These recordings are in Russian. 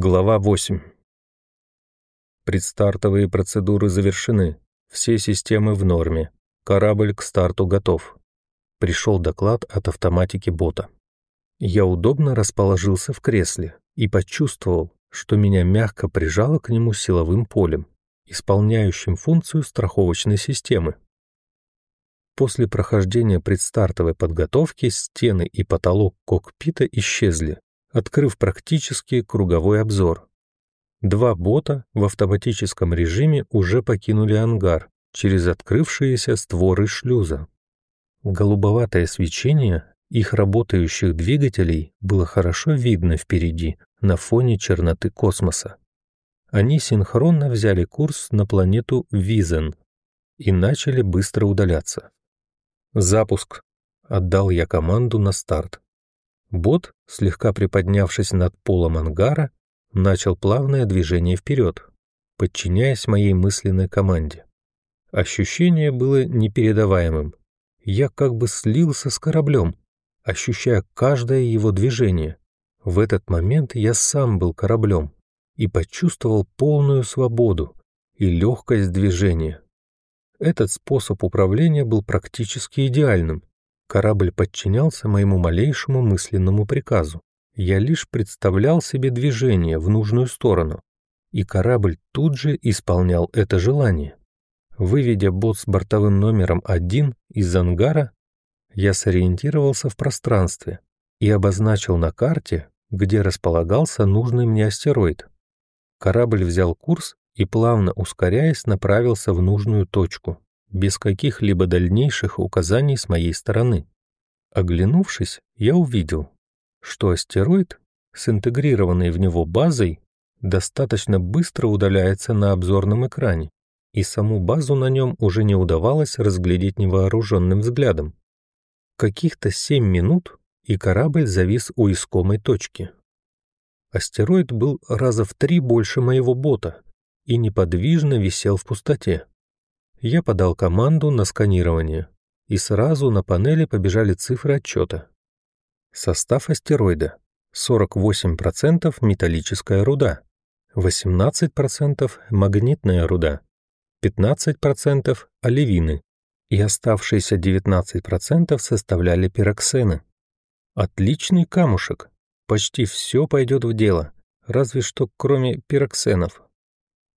Глава 8. Предстартовые процедуры завершены. Все системы в норме. Корабль к старту готов. Пришел доклад от автоматики бота. Я удобно расположился в кресле и почувствовал, что меня мягко прижало к нему силовым полем, исполняющим функцию страховочной системы. После прохождения предстартовой подготовки стены и потолок кокпита исчезли, открыв практически круговой обзор. Два бота в автоматическом режиме уже покинули ангар через открывшиеся створы шлюза. Голубоватое свечение их работающих двигателей было хорошо видно впереди, на фоне черноты космоса. Они синхронно взяли курс на планету Визен и начали быстро удаляться. «Запуск!» — отдал я команду на старт. Бот, слегка приподнявшись над полом ангара, начал плавное движение вперед, подчиняясь моей мысленной команде. Ощущение было непередаваемым. Я как бы слился с кораблем, ощущая каждое его движение. В этот момент я сам был кораблем и почувствовал полную свободу и легкость движения. Этот способ управления был практически идеальным. Корабль подчинялся моему малейшему мысленному приказу. Я лишь представлял себе движение в нужную сторону, и корабль тут же исполнял это желание. Выведя бот с бортовым номером 1 из ангара, я сориентировался в пространстве и обозначил на карте, где располагался нужный мне астероид. Корабль взял курс и, плавно ускоряясь, направился в нужную точку, без каких-либо дальнейших указаний с моей стороны. Оглянувшись, я увидел, что астероид с интегрированной в него базой достаточно быстро удаляется на обзорном экране, и саму базу на нем уже не удавалось разглядеть невооруженным взглядом. Каких-то семь минут, и корабль завис у искомой точки. Астероид был раза в три больше моего бота, и неподвижно висел в пустоте. Я подал команду на сканирование, и сразу на панели побежали цифры отчета. Состав астероида 48% металлическая руда, 18% магнитная руда, 15% оливины и оставшиеся 19% составляли пироксены. Отличный камушек, почти все пойдет в дело, разве что кроме пироксенов.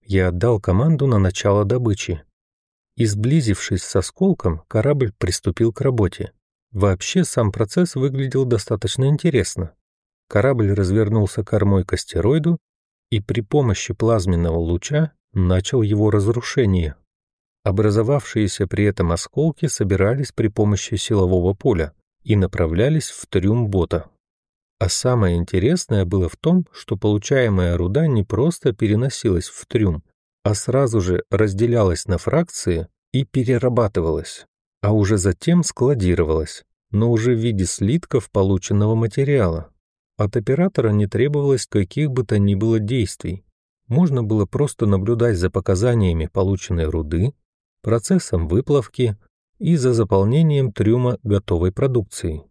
Я отдал команду на начало добычи. И сблизившись с осколком, корабль приступил к работе. Вообще сам процесс выглядел достаточно интересно. Корабль развернулся кормой к астероиду и при помощи плазменного луча начал его разрушение. Образовавшиеся при этом осколки собирались при помощи силового поля и направлялись в трюм бота. А самое интересное было в том, что получаемая руда не просто переносилась в трюм, а сразу же разделялась на фракции и перерабатывалась, а уже затем складировалась, но уже в виде слитков полученного материала. От оператора не требовалось каких бы то ни было действий. Можно было просто наблюдать за показаниями полученной руды, процессом выплавки и за заполнением трюма готовой продукции.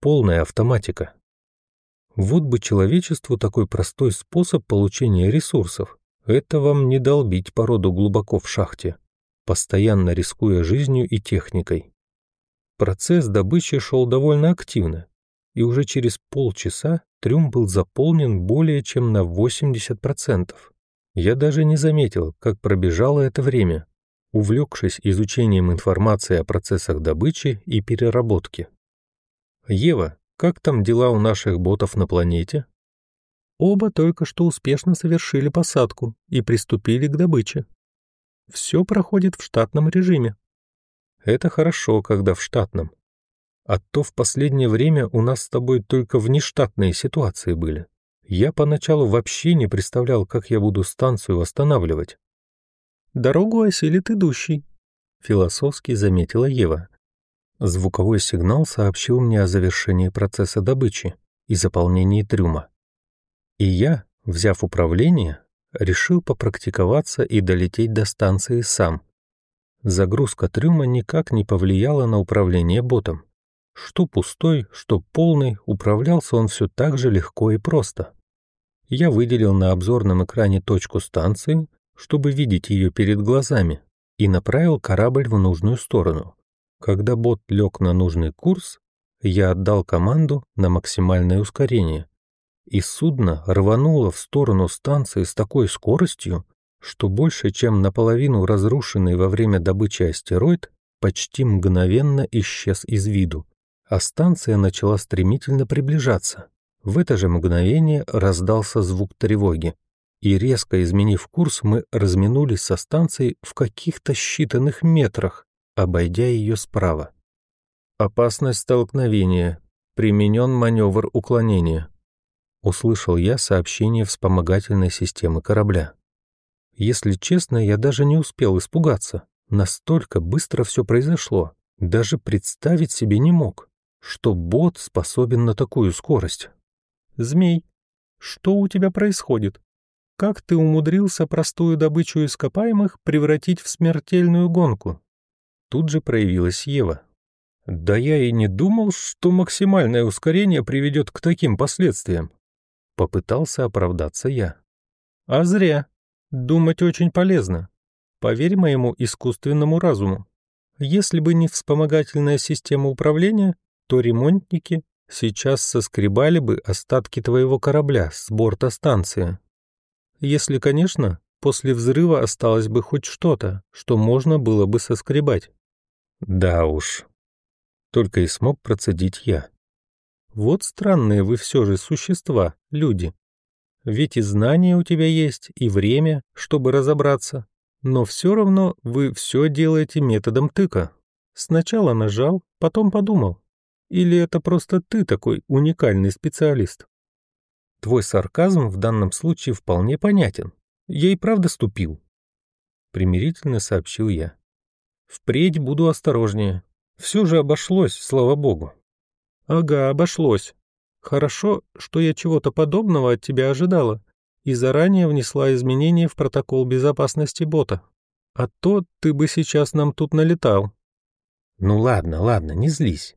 Полная автоматика. Вот бы человечеству такой простой способ получения ресурсов. Это вам не долбить породу глубоко в шахте, постоянно рискуя жизнью и техникой. Процесс добычи шел довольно активно, и уже через полчаса трюм был заполнен более чем на 80%. Я даже не заметил, как пробежало это время, увлекшись изучением информации о процессах добычи и переработки. «Ева, как там дела у наших ботов на планете? Оба только что успешно совершили посадку и приступили к добыче. Все проходит в штатном режиме. Это хорошо, когда в штатном. А то в последнее время у нас с тобой только внештатные ситуации были. Я поначалу вообще не представлял, как я буду станцию восстанавливать. «Дорогу осилит идущий», — философски заметила Ева. Звуковой сигнал сообщил мне о завершении процесса добычи и заполнении трюма. И я, взяв управление, решил попрактиковаться и долететь до станции сам. Загрузка трюма никак не повлияла на управление ботом. Что пустой, что полный, управлялся он все так же легко и просто. Я выделил на обзорном экране точку станции, чтобы видеть ее перед глазами, и направил корабль в нужную сторону. Когда бот лег на нужный курс, я отдал команду на максимальное ускорение, и судно рвануло в сторону станции с такой скоростью, что больше чем наполовину разрушенный во время добычи астероид почти мгновенно исчез из виду, а станция начала стремительно приближаться. В это же мгновение раздался звук тревоги, и резко изменив курс, мы разминулись со станцией в каких-то считанных метрах, обойдя ее справа. Опасность столкновения. Применен маневр уклонения. Услышал я сообщение вспомогательной системы корабля. Если честно, я даже не успел испугаться. Настолько быстро все произошло. Даже представить себе не мог, что бот способен на такую скорость. «Змей, что у тебя происходит? Как ты умудрился простую добычу ископаемых превратить в смертельную гонку?» Тут же проявилась Ева. «Да я и не думал, что максимальное ускорение приведет к таким последствиям», — попытался оправдаться я. «А зря. Думать очень полезно. Поверь моему искусственному разуму. Если бы не вспомогательная система управления, то ремонтники сейчас соскребали бы остатки твоего корабля с борта станции. Если, конечно, после взрыва осталось бы хоть что-то, что можно было бы соскребать. Да уж. Только и смог процедить я. Вот странные вы все же существа, люди. Ведь и знания у тебя есть, и время, чтобы разобраться. Но все равно вы все делаете методом тыка. Сначала нажал, потом подумал. Или это просто ты такой уникальный специалист? Твой сарказм в данном случае вполне понятен. Я и правда ступил. Примирительно сообщил я. Впредь буду осторожнее. Все же обошлось, слава богу. Ага, обошлось. Хорошо, что я чего-то подобного от тебя ожидала и заранее внесла изменения в протокол безопасности бота. А то ты бы сейчас нам тут налетал. Ну ладно, ладно, не злись.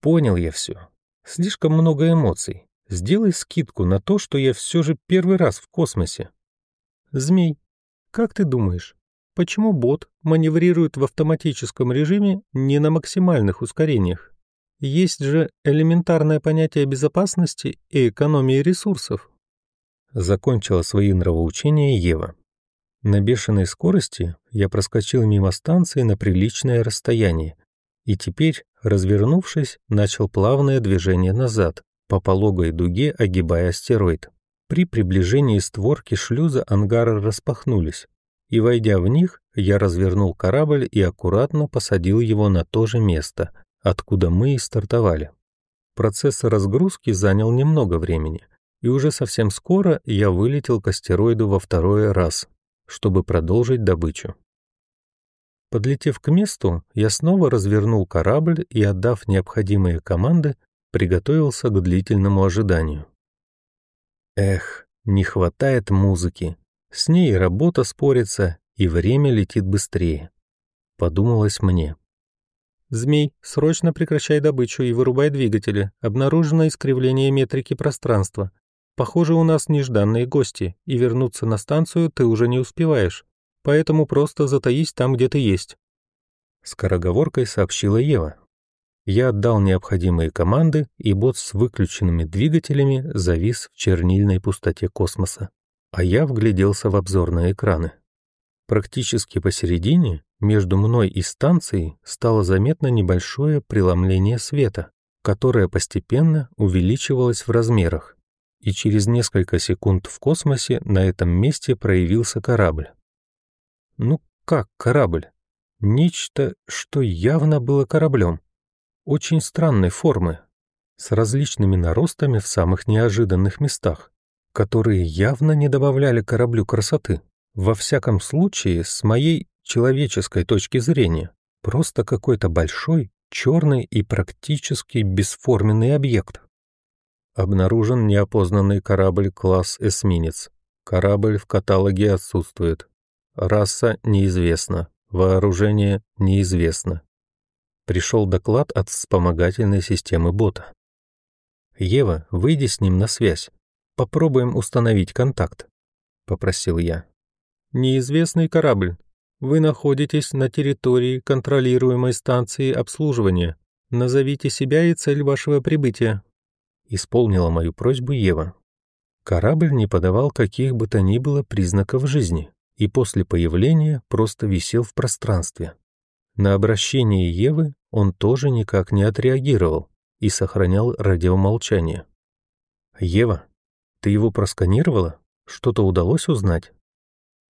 Понял я все. Слишком много эмоций. Сделай скидку на то, что я все же первый раз в космосе. Змей, как ты думаешь, почему бот маневрирует в автоматическом режиме не на максимальных ускорениях? Есть же элементарное понятие безопасности и экономии ресурсов. Закончила свои нравоучения Ева. На бешеной скорости я проскочил мимо станции на приличное расстояние и теперь, развернувшись, начал плавное движение назад, по пологой дуге огибая астероид. При приближении створки шлюза ангары распахнулись, и, войдя в них, я развернул корабль и аккуратно посадил его на то же место, откуда мы и стартовали. Процесс разгрузки занял немного времени, и уже совсем скоро я вылетел к астероиду во второй раз, чтобы продолжить добычу. Подлетев к месту, я снова развернул корабль и, отдав необходимые команды, приготовился к длительному ожиданию. Эх, не хватает музыки. С ней работа спорится, и время летит быстрее. Подумалось мне. «Змей, срочно прекращай добычу и вырубай двигатели. Обнаружено искривление метрики пространства. Похоже, у нас нежданные гости, и вернуться на станцию ты уже не успеваешь. Поэтому просто затаись там, где ты есть». Скороговоркой сообщила Ева. Я отдал необходимые команды, и бот с выключенными двигателями завис в чернильной пустоте космоса. А я вгляделся в обзорные экраны. Практически посередине между мной и станцией стало заметно небольшое преломление света, которое постепенно увеличивалось в размерах, и через несколько секунд в космосе на этом месте проявился корабль. Ну как корабль? Нечто, что явно было кораблем. Очень странной формы, с различными наростами в самых неожиданных местах, которые явно не добавляли кораблю красоты. Во всяком случае, с моей человеческой точки зрения, просто какой-то большой, черный и практически бесформенный объект. Обнаружен неопознанный корабль класс «Эсминец». Корабль в каталоге отсутствует. Раса неизвестна. Вооружение неизвестно. Пришел доклад от вспомогательной системы бота. «Ева, выйди с ним на связь. попробуем установить контакт», — попросил я. «Неизвестный корабль. Вы находитесь на территории контролируемой станции обслуживания. Назовите себя и цель вашего прибытия», — исполнила мою просьбу Ева. Корабль не подавал каких бы то ни было признаков жизни и после появления просто висел в пространстве. На обращение Евы он тоже никак не отреагировал и сохранял радиомолчание. «Ева, ты его просканировала? Что-то удалось узнать?»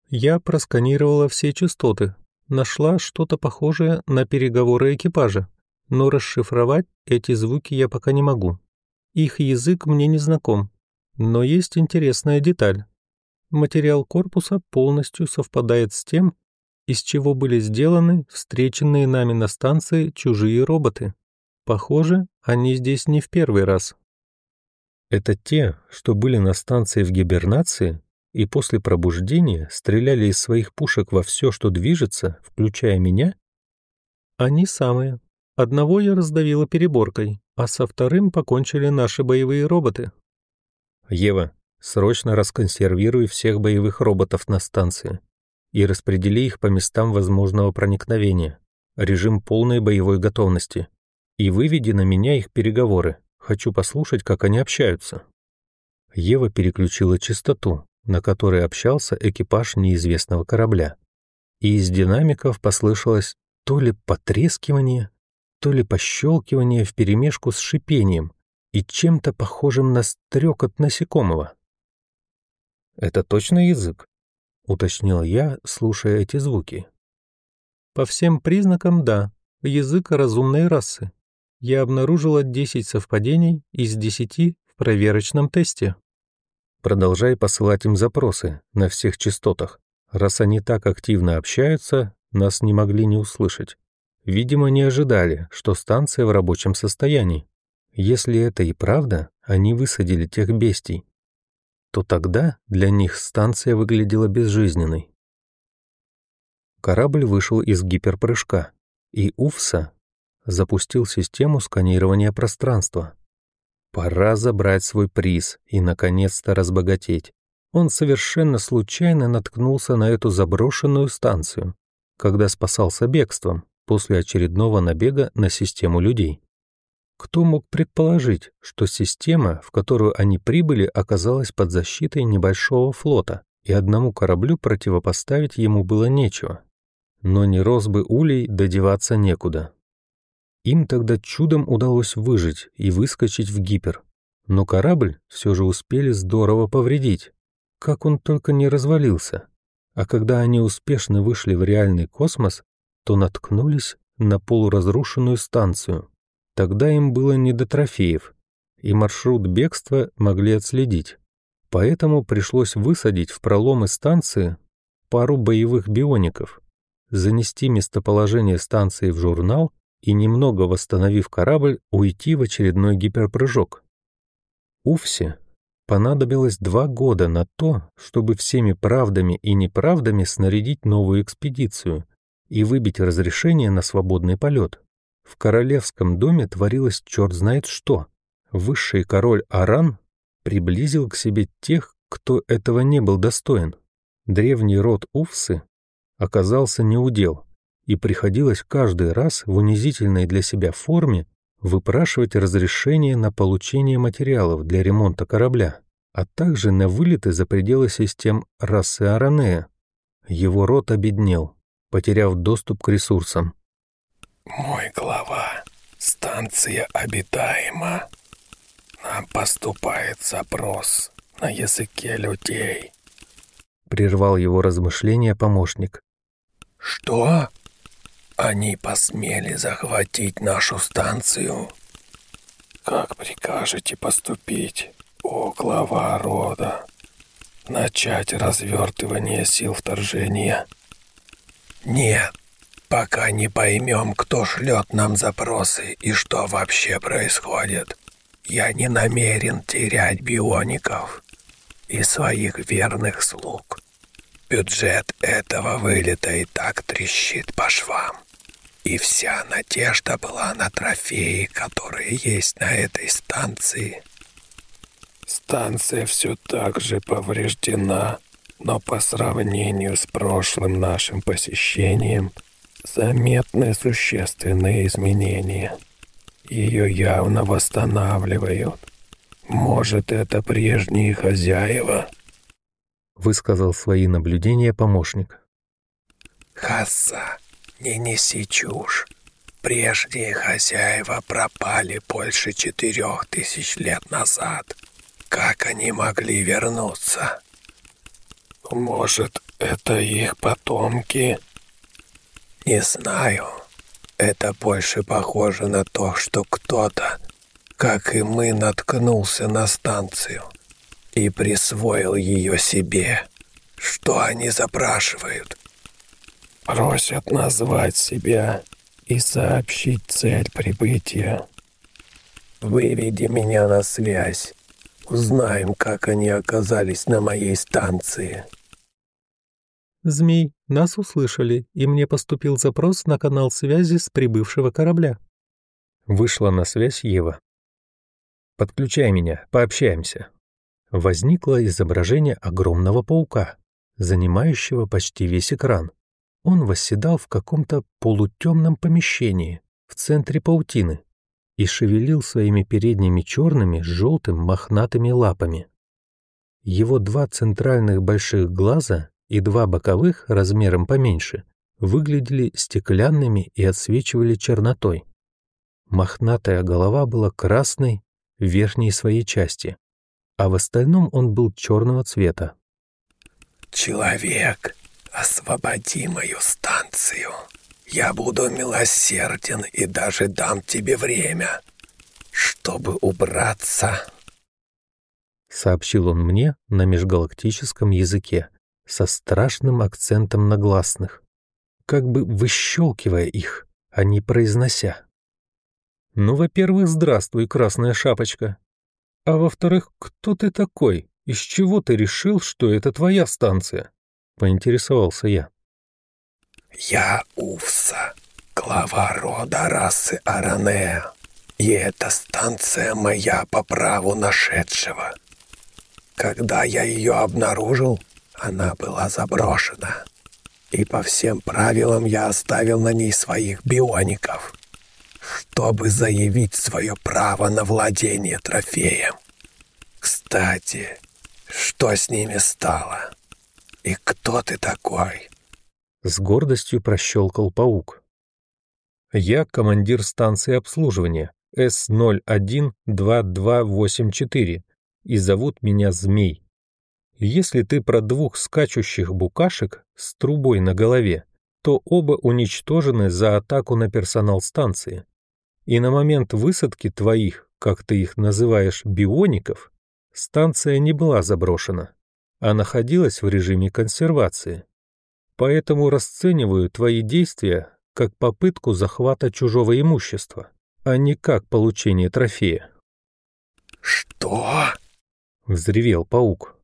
«Я просканировала все частоты, нашла что-то похожее на переговоры экипажа, но расшифровать эти звуки я пока не могу. Их язык мне не знаком, но есть интересная деталь. Материал корпуса полностью совпадает с тем, из чего были сделаны встреченные нами на станции чужие роботы. Похоже, они здесь не в первый раз. Это те, что были на станции в гибернации и после пробуждения стреляли из своих пушек во все, что движется, включая меня? Они самые. Одного я раздавила переборкой, а со вторым покончили наши боевые роботы. Ева, срочно расконсервируй всех боевых роботов на станции и распредели их по местам возможного проникновения. Режим полной боевой готовности. И выведи на меня их переговоры. Хочу послушать, как они общаются». Ева переключила частоту, на которой общался экипаж неизвестного корабля. И из динамиков послышалось то ли потрескивание, то ли пощелкивание вперемешку с шипением и чем-то похожим на стрекот насекомого. «Это точно язык?» уточнил я, слушая эти звуки. По всем признакам, да, язык разумной расы. Я обнаружила 10 совпадений из 10 в проверочном тесте. Продолжай посылать им запросы на всех частотах. Раз они так активно общаются, нас не могли не услышать. Видимо, не ожидали, что станция в рабочем состоянии. Если это и правда, они высадили тех бестий, то тогда для них станция выглядела безжизненной. Корабль вышел из гиперпрыжка, и УФСА запустил систему сканирования пространства. Пора забрать свой приз и, наконец-то, разбогатеть. Он совершенно случайно наткнулся на эту заброшенную станцию, когда спасался бегством после очередного набега на систему людей. Кто мог предположить, что система, в которую они прибыли, оказалась под защитой небольшого флота, и одному кораблю противопоставить ему было нечего. Но не рос бы улей, додеваться некуда. Им тогда чудом удалось выжить и выскочить в гипер. Но корабль все же успели здорово повредить. Как он только не развалился. А когда они успешно вышли в реальный космос, то наткнулись на полуразрушенную станцию, Тогда им было не до трофеев, и маршрут бегства могли отследить. Поэтому пришлось высадить в проломы станции пару боевых биоников, занести местоположение станции в журнал и, немного восстановив корабль, уйти в очередной гиперпрыжок. Уфсе понадобилось два года на то, чтобы всеми правдами и неправдами снарядить новую экспедицию и выбить разрешение на свободный полет. В королевском доме творилось черт знает что. Высший король Аран приблизил к себе тех, кто этого не был достоин. Древний род Уфсы оказался неудел, и приходилось каждый раз в унизительной для себя форме выпрашивать разрешение на получение материалов для ремонта корабля, а также на вылеты за пределы систем расы Аранея. Его род обеднел, потеряв доступ к ресурсам. «Мой глава, станция обитаема. Нам поступает запрос на языке людей». Прервал его размышления помощник. «Что? Они посмели захватить нашу станцию? Как прикажете поступить, о глава рода? Начать развертывание сил вторжения?» «Нет, пока не поймем, кто шлет нам запросы и что вообще происходит. Я не намерен терять биоников и своих верных слуг. Бюджет этого вылета и так трещит по швам. И вся надежда была на трофеи, которые есть на этой станции. Станция все так же повреждена, но по сравнению с прошлым нашим посещением заметны существенные изменения. Ее явно восстанавливают. Может, это прежние хозяева? Высказал свои наблюдения помощник. Хасса, не неси чушь. Прежние хозяева пропали больше четырех тысяч лет назад. Как они могли вернуться? Может, это их потомки? Не знаю. Это больше похоже на то, что кто-то, как и мы, наткнулся на станцию и присвоил ее себе. Что они запрашивают? Просят назвать себя и сообщить цель прибытия. Выведи меня на связь. Узнаем, как они оказались на моей станции. Змей, нас услышали, и мне поступил запрос на канал связи с прибывшего корабля. Вышла на связь Ева. «Подключай меня, пообщаемся». Возникло изображение огромного паука, занимающего почти весь экран. Он восседал в каком-то полутемном помещении в центре паутины и шевелил своими передними черными желтым мохнатыми лапами. Его два центральных больших глаза и два боковых, размером поменьше, выглядели стеклянными и отсвечивали чернотой. Мохнатая голова была красной в верхней своей части, а в остальном он был черного цвета. «Человек, освободи мою станцию!» Я буду милосерден и даже дам тебе время, чтобы убраться. Сообщил он мне на межгалактическом языке со страшным акцентом на гласных, как бы выщелкивая их, а не произнося. Ну, во-первых, здравствуй, красная шапочка. А во-вторых, кто ты такой? Из чего ты решил, что это твоя станция? Поинтересовался я. Я Увса, глава рода расы Аранея, и эта станция моя по праву нашедшего. Когда я ее обнаружил, она была заброшена, и по всем правилам я оставил на ней своих биоников, чтобы заявить свое право на владение трофеем. Кстати, что с ними стало? И кто ты такой?» С гордостью прощелкал паук. Я командир станции обслуживания С-012284 и зовут меня Змей. Если ты про двух скачущих букашек с трубой на голове, то оба уничтожены за атаку на персонал станции. И на момент высадки твоих, как ты их называешь, биоников, станция не была заброшена, а находилась в режиме консервации. Поэтому расцениваю твои действия как попытку захвата чужого имущества, а не как получение трофея. «Что?» — взревел паук.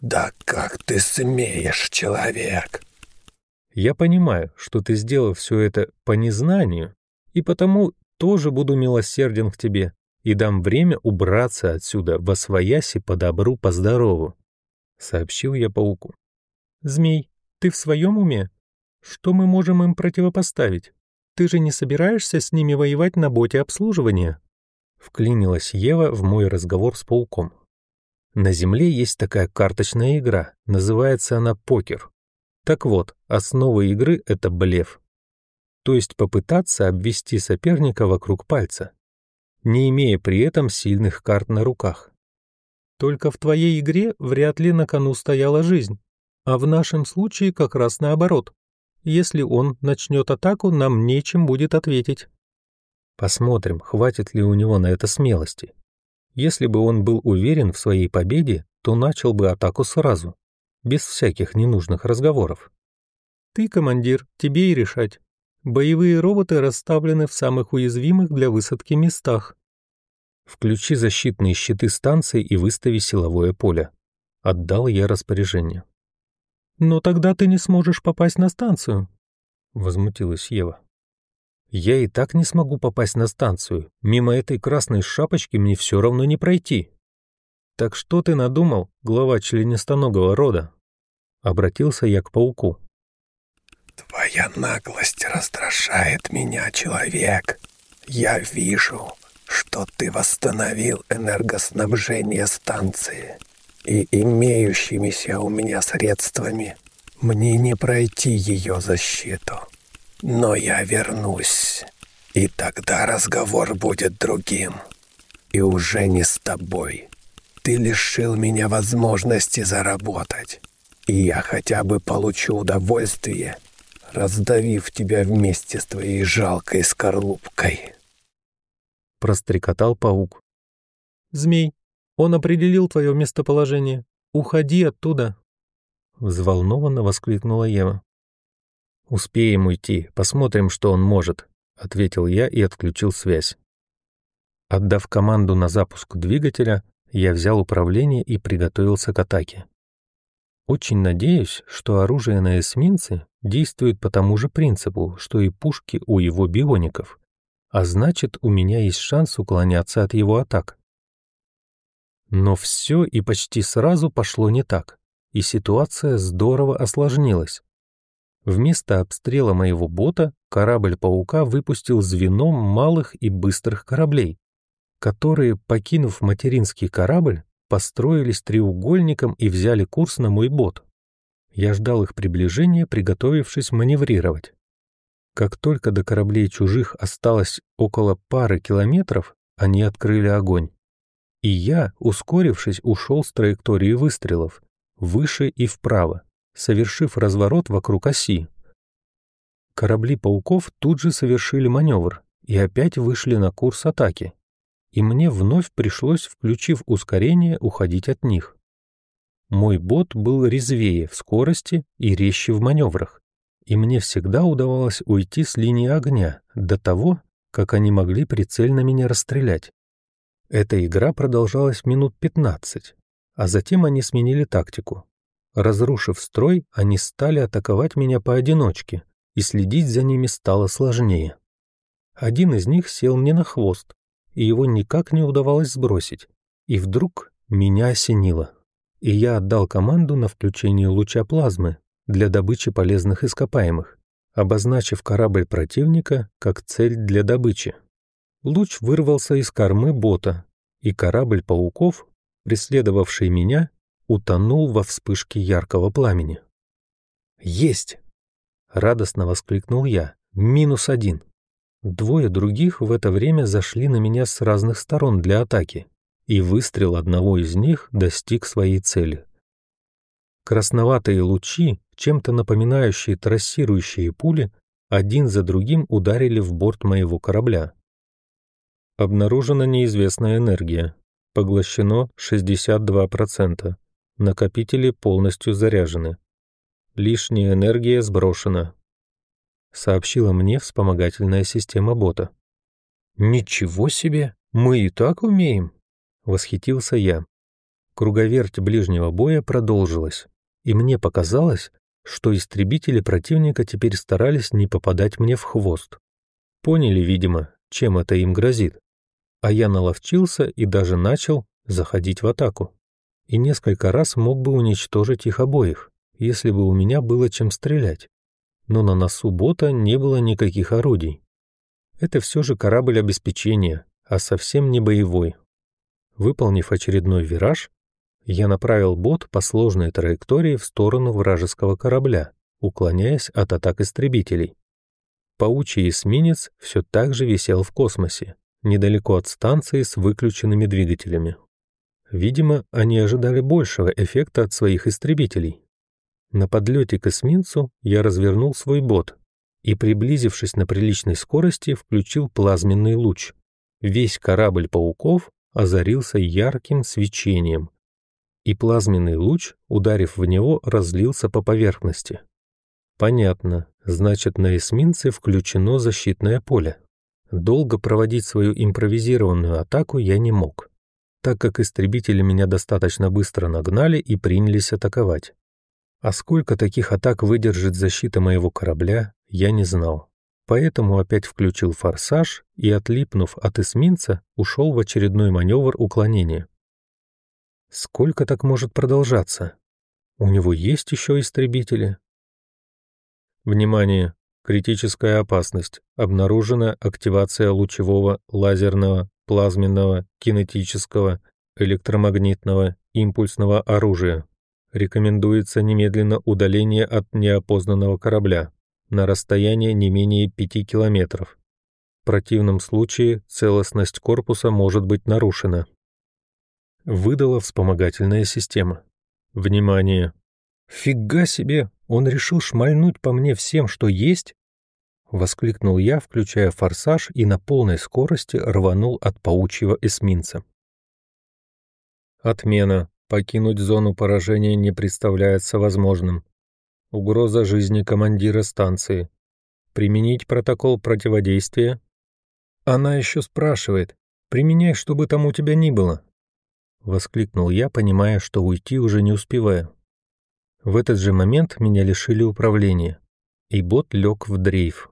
«Да как ты смеешь, человек?» «Я понимаю, что ты сделал все это по незнанию, и потому тоже буду милосерден к тебе и дам время убраться отсюда во свояси по добру, по здорову», — сообщил я пауку. «Змей, ты в своем уме? Что мы можем им противопоставить? Ты же не собираешься с ними воевать на боте обслуживания?» Вклинилась Ева в мой разговор с пауком. На Земле есть такая карточная игра, называется она покер. Так вот, основа игры — это блеф. То есть попытаться обвести соперника вокруг пальца, не имея при этом сильных карт на руках. Только в твоей игре вряд ли на кону стояла жизнь. А в нашем случае как раз наоборот. Если он начнет атаку, нам нечем будет ответить. Посмотрим, хватит ли у него на это смелости. Если бы он был уверен в своей победе, то начал бы атаку сразу, без всяких ненужных разговоров. Ты, командир, тебе и решать. Боевые роботы расставлены в самых уязвимых для высадки местах. Включи защитные щиты станции и выстави силовое поле. Отдал я распоряжение. «Но тогда ты не сможешь попасть на станцию», — возмутилась Ева. «Я и так не смогу попасть на станцию. Мимо этой красной шапочки мне все равно не пройти». «Так что ты надумал, глава членистоногого рода?» Обратился я к пауку. «Твоя наглость раздражает меня, человек. Я вижу, что ты восстановил энергоснабжение станции, и имеющимися у меня средствами мне не пройти ее защиту. Но я вернусь, и тогда разговор будет другим, и уже не с тобой. Ты лишил меня возможности заработать, и я хотя бы получу удовольствие, раздавив тебя вместе с твоей жалкой скорлупкой. Прострекотал паук. Змей, он определил твое местоположение. Уходи оттуда. Взволнованно воскликнула Ева. «Успеем уйти, посмотрим, что он может», — ответил я и отключил связь. Отдав команду на запуск двигателя, я взял управление и приготовился к атаке. Очень надеюсь, что оружие на эсминце действует по тому же принципу, что и пушки у его биоников, а значит, у меня есть шанс уклоняться от его атак. Но все и почти сразу пошло не так, и ситуация здорово осложнилась. Вместо обстрела моего бота корабль «Паука» выпустил звеном малых и быстрых кораблей, которые, покинув материнский корабль, построились треугольником и взяли курс на мой бот. Я ждал их приближения, приготовившись маневрировать. Как только до кораблей чужих осталось около пары километров, они открыли огонь. И я, ускорившись, ушел с траектории выстрелов, выше и вправо, совершив разворот вокруг оси. Корабли пауков тут же совершили маневр и опять вышли на курс атаки и мне вновь пришлось, включив ускорение, уходить от них. Мой бот был резвее в скорости и резче в маневрах, и мне всегда удавалось уйти с линии огня до того, как они могли прицельно меня расстрелять. Эта игра продолжалась минут 15, а затем они сменили тактику. Разрушив строй, они стали атаковать меня поодиночке, и следить за ними стало сложнее. Один из них сел мне на хвост, и его никак не удавалось сбросить. И вдруг меня осенило, и я отдал команду на включение луча плазмы для добычи полезных ископаемых, обозначив корабль противника как цель для добычи. Луч вырвался из кормы бота, и корабль пауков, преследовавший меня, утонул во вспышке яркого пламени. «Есть!» — радостно воскликнул я. «Минус один!» Двое других в это время зашли на меня с разных сторон для атаки, и выстрел одного из них достиг своей цели. Красноватые лучи, чем-то напоминающие трассирующие пули, один за другим ударили в борт моего корабля. Обнаружена неизвестная энергия. Поглощено 62%. Накопители полностью заряжены. Лишняя энергия сброшена сообщила мне вспомогательная система бота. «Ничего себе! Мы и так умеем!» — восхитился я. Круговерть ближнего боя продолжилась, и мне показалось, что истребители противника теперь старались не попадать мне в хвост. Поняли, видимо, чем это им грозит. А я наловчился и даже начал заходить в атаку. И несколько раз мог бы уничтожить их обоих, если бы у меня было чем стрелять но на носу бота не было никаких орудий. Это все же корабль обеспечения, а совсем не боевой. Выполнив очередной вираж, я направил бот по сложной траектории в сторону вражеского корабля, уклоняясь от атак истребителей. Паучий эсминец все так же висел в космосе, недалеко от станции с выключенными двигателями. Видимо, они ожидали большего эффекта от своих истребителей, на подлете к эсминцу я развернул свой бот и, приблизившись на приличной скорости, включил плазменный луч. Весь корабль пауков озарился ярким свечением, и плазменный луч, ударив в него, разлился по поверхности. Понятно, значит, на эсминце включено защитное поле. Долго проводить свою импровизированную атаку я не мог, так как истребители меня достаточно быстро нагнали и принялись атаковать. А сколько таких атак выдержит защита моего корабля, я не знал. Поэтому опять включил форсаж и, отлипнув от эсминца, ушел в очередной маневр уклонения. Сколько так может продолжаться? У него есть еще истребители? Внимание! Критическая опасность. Обнаружена активация лучевого, лазерного, плазменного, кинетического, электромагнитного, импульсного оружия. Рекомендуется немедленно удаление от неопознанного корабля на расстояние не менее 5 километров. В противном случае целостность корпуса может быть нарушена. Выдала вспомогательная система. Внимание! Фига себе! Он решил шмальнуть по мне всем, что есть? Воскликнул я, включая форсаж и на полной скорости рванул от паучьего эсминца. Отмена. Покинуть зону поражения не представляется возможным. Угроза жизни командира станции. Применить протокол противодействия? Она еще спрашивает. Применяй, чтобы там у тебя ни было. Воскликнул я, понимая, что уйти уже не успеваю. В этот же момент меня лишили управления, и бот лег в дрейф.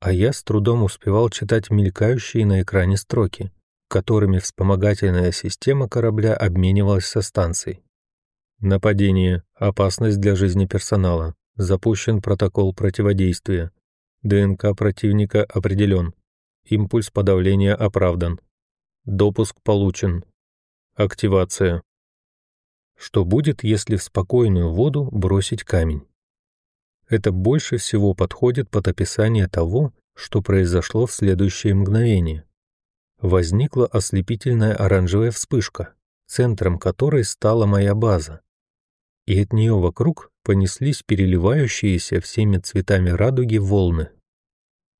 А я с трудом успевал читать мелькающие на экране строки, которыми вспомогательная система корабля обменивалась со станцией. Нападение. Опасность для жизни персонала. Запущен протокол противодействия. ДНК противника определен. Импульс подавления оправдан. Допуск получен. Активация. Что будет, если в спокойную воду бросить камень? Это больше всего подходит под описание того, что произошло в следующее мгновение. Возникла ослепительная оранжевая вспышка, центром которой стала моя база и от нее вокруг понеслись переливающиеся всеми цветами радуги волны.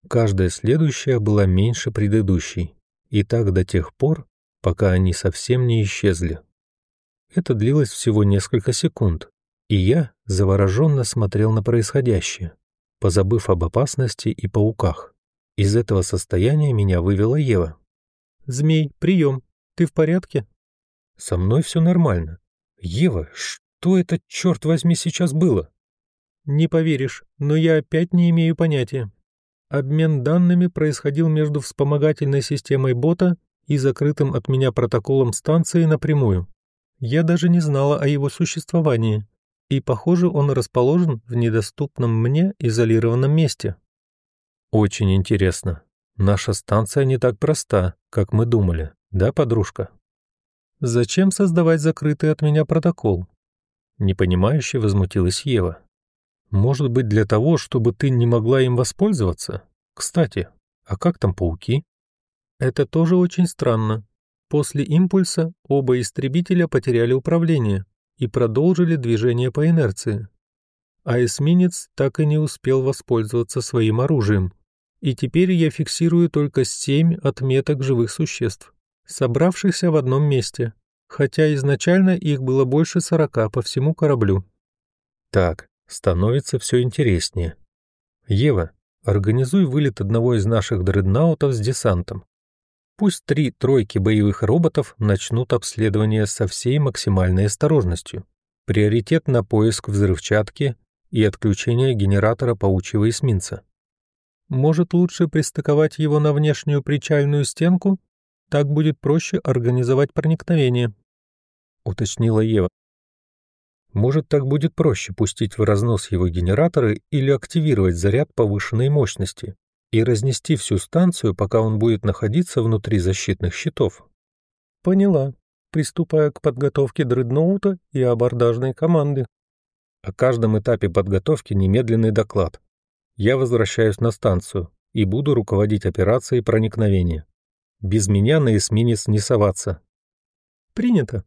Каждая следующая была меньше предыдущей, и так до тех пор, пока они совсем не исчезли. Это длилось всего несколько секунд, и я завороженно смотрел на происходящее, позабыв об опасности и пауках. Из этого состояния меня вывела Ева. «Змей, прием. Ты в порядке?» «Со мной все нормально. Ева, что?» Это, черт возьми, сейчас было? Не поверишь, но я опять не имею понятия. Обмен данными происходил между вспомогательной системой бота и закрытым от меня протоколом станции напрямую. Я даже не знала о его существовании, и, похоже, он расположен в недоступном мне изолированном месте. Очень интересно. Наша станция не так проста, как мы думали, да, подружка? Зачем создавать закрытый от меня протокол? Непонимающе возмутилась Ева. «Может быть, для того, чтобы ты не могла им воспользоваться? Кстати, а как там пауки?» «Это тоже очень странно. После импульса оба истребителя потеряли управление и продолжили движение по инерции. А эсминец так и не успел воспользоваться своим оружием. И теперь я фиксирую только семь отметок живых существ, собравшихся в одном месте, хотя изначально их было больше сорока по всему кораблю. Так, становится все интереснее. Ева, организуй вылет одного из наших дреднаутов с десантом. Пусть три тройки боевых роботов начнут обследование со всей максимальной осторожностью. Приоритет на поиск взрывчатки и отключение генератора паучьего эсминца. Может, лучше пристыковать его на внешнюю причальную стенку так будет проще организовать проникновение», — уточнила Ева. «Может, так будет проще пустить в разнос его генераторы или активировать заряд повышенной мощности и разнести всю станцию, пока он будет находиться внутри защитных щитов?» «Поняла, приступая к подготовке дредноута и абордажной команды». «О каждом этапе подготовки немедленный доклад. Я возвращаюсь на станцию и буду руководить операцией проникновения. Без меня на эсминец не соваться. Принято.